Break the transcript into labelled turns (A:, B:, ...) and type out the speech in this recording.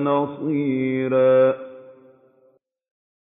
A: نَصِيرًا